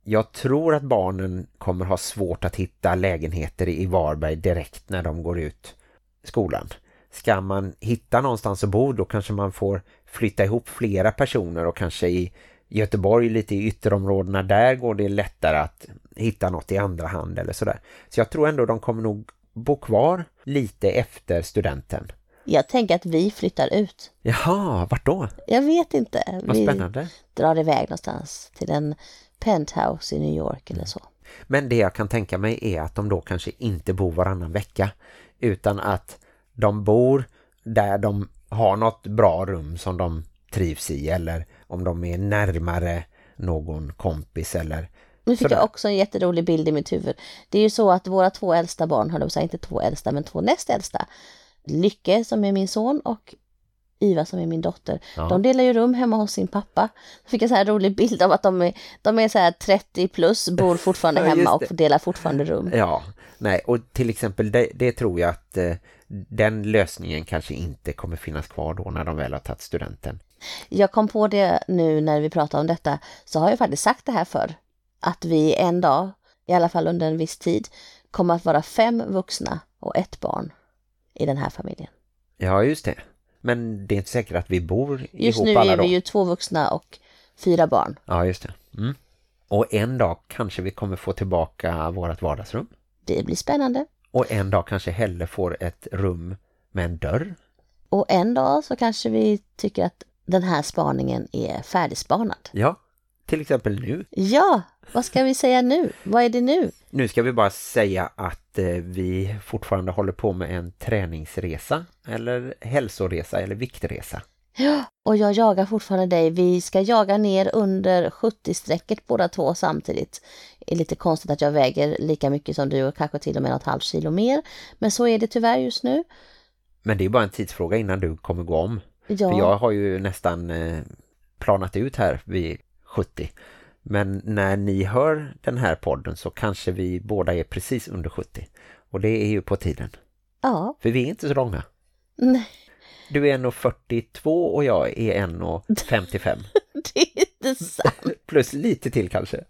jag tror att barnen kommer ha svårt att hitta lägenheter i Varberg direkt när de går ut skolan. Ska man hitta någonstans att bo då kanske man får flytta ihop flera personer och kanske i Göteborg lite i ytterområdena där går det lättare att hitta något i andra hand eller sådär. Så jag tror ändå de kommer nog bo kvar lite efter studenten. Jag tänker att vi flyttar ut. Jaha, vart då? Jag vet inte. Vad vi spännande. drar iväg någonstans till en penthouse i New York eller så. Men det jag kan tänka mig är att de då kanske inte bor varannan vecka utan att de bor där de har något bra rum som de trivs i eller om de är närmare någon kompis eller Nu fick Sådär. jag också en jätterolig bild i mitt huvud. Det är ju så att våra två äldsta barn, har säga inte två äldsta men två näst äldsta, Lycke som är min son och Iva som är min dotter. Ja. De delar ju rum hemma hos sin pappa. Jag fick en så här rolig bild av att de är, de är så här 30 plus, bor fortfarande hemma och delar fortfarande rum. Ja, nej och till exempel det, det tror jag att eh, den lösningen kanske inte kommer finnas kvar då när de väl har tagit studenten. Jag kom på det nu när vi pratade om detta, så har jag faktiskt sagt det här för Att vi en dag, i alla fall under en viss tid, kommer att vara fem vuxna och ett barn i den här familjen. Ja, just det. Men det är inte säkert att vi bor Just ihop nu alla är då. vi ju två vuxna och fyra barn. Ja, just det. Mm. Och en dag kanske vi kommer få tillbaka vårt vardagsrum. Det blir spännande. Och en dag kanske Helle får ett rum med en dörr. Och en dag så kanske vi tycker att den här spaningen är färdigspanad. Ja, till exempel nu. Ja, vad ska vi säga nu? Vad är det nu? Nu ska vi bara säga att eh, vi fortfarande håller på med en träningsresa eller hälsoresa eller viktresa. Ja, och jag jagar fortfarande dig. Vi ska jaga ner under 70-strecket båda två samtidigt. Det är lite konstigt att jag väger lika mycket som du och kanske till och med något halvt kilo mer. Men så är det tyvärr just nu. Men det är bara en tidsfråga innan du kommer gå om. Ja, För jag har ju nästan eh, planat ut här vid 70. Men när ni hör den här podden så kanske vi båda är precis under 70. Och det är ju på tiden. ja. För vi är inte så långa. Nej, Du är 1,42 och jag är 1,55. det är inte sant. Plus lite till kanske.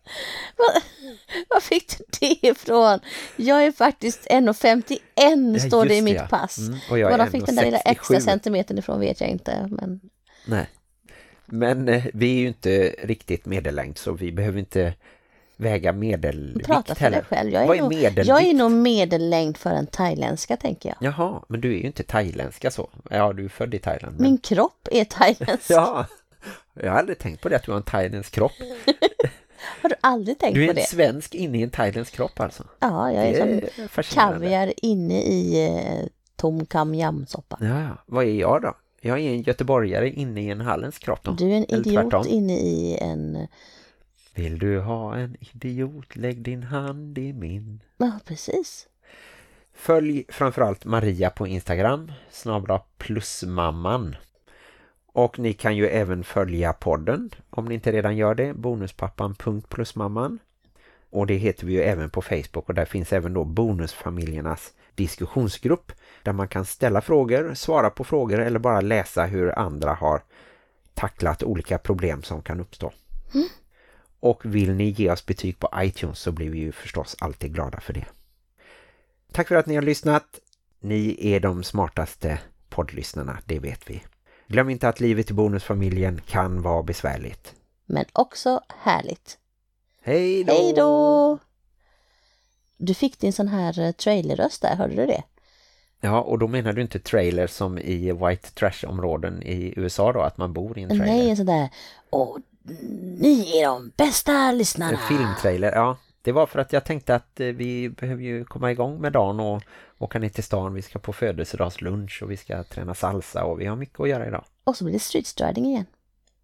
Var fick du det ifrån? Jag är faktiskt 1,51 står det i mitt ja. pass. Mm, och jag Var de fick den där lilla extra 1,67. centimetern ifrån vet jag inte. Men Nej. Men eh, vi är ju inte riktigt medellängd så vi behöver inte väga medelvikt prata för heller. dig själv. Jag är, Vad är nog, medelvikt? jag är nog medellängd för en thailändska tänker jag. Jaha, men du är ju inte thailändska så. Ja, du är född i Thailand. Men... Min kropp är thailändsk. Ja, jag har aldrig tänkt på det att du har en thailändsk kropp. Har du aldrig tänkt Du är på en det? svensk inne i en thailändsk kropp alltså. Ja, jag är Det som är fascinerande. kaviar inne i eh, tom kam yam-soppa. Ja, ja. vad är jag då? Jag är en göteborgare inne i en halländsk kropp då. Du är en Eller idiot tvärtom. inne i en... Vill du ha en idiot, lägg din hand i min. Ja, precis. Följ framförallt Maria på Instagram, snabla plusmamman. Och ni kan ju även följa podden, om ni inte redan gör det, bonuspappan.plusmamman. Och det heter vi ju även på Facebook och där finns även då bonusfamiljernas diskussionsgrupp där man kan ställa frågor, svara på frågor eller bara läsa hur andra har tacklat olika problem som kan uppstå. Och vill ni ge oss betyg på iTunes så blir vi ju förstås alltid glada för det. Tack för att ni har lyssnat. Ni är de smartaste poddlyssnarna, det vet vi. Glöm inte att livet i bonusfamiljen kan vara besvärligt. Men också härligt. Hej då! Hej då! Du fick din sån här eh, trailerröst där, hörde du det? Ja, och då menar du inte trailer som i white trash-områden i USA då, att man bor i en trailer? Nej, en sån där... Åh, ni är de bästa lyssnarna! En filmtrailer, ja. Det var för att jag tänkte att eh, vi behöver ju komma igång med dagen och åka ner till stan. Vi ska på födelsedagslunch och vi ska träna salsa och vi har mycket att göra idag. Och så blir det streetstriding igen.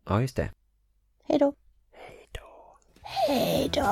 Ja, just det. Hej då! Hej då! Hej då!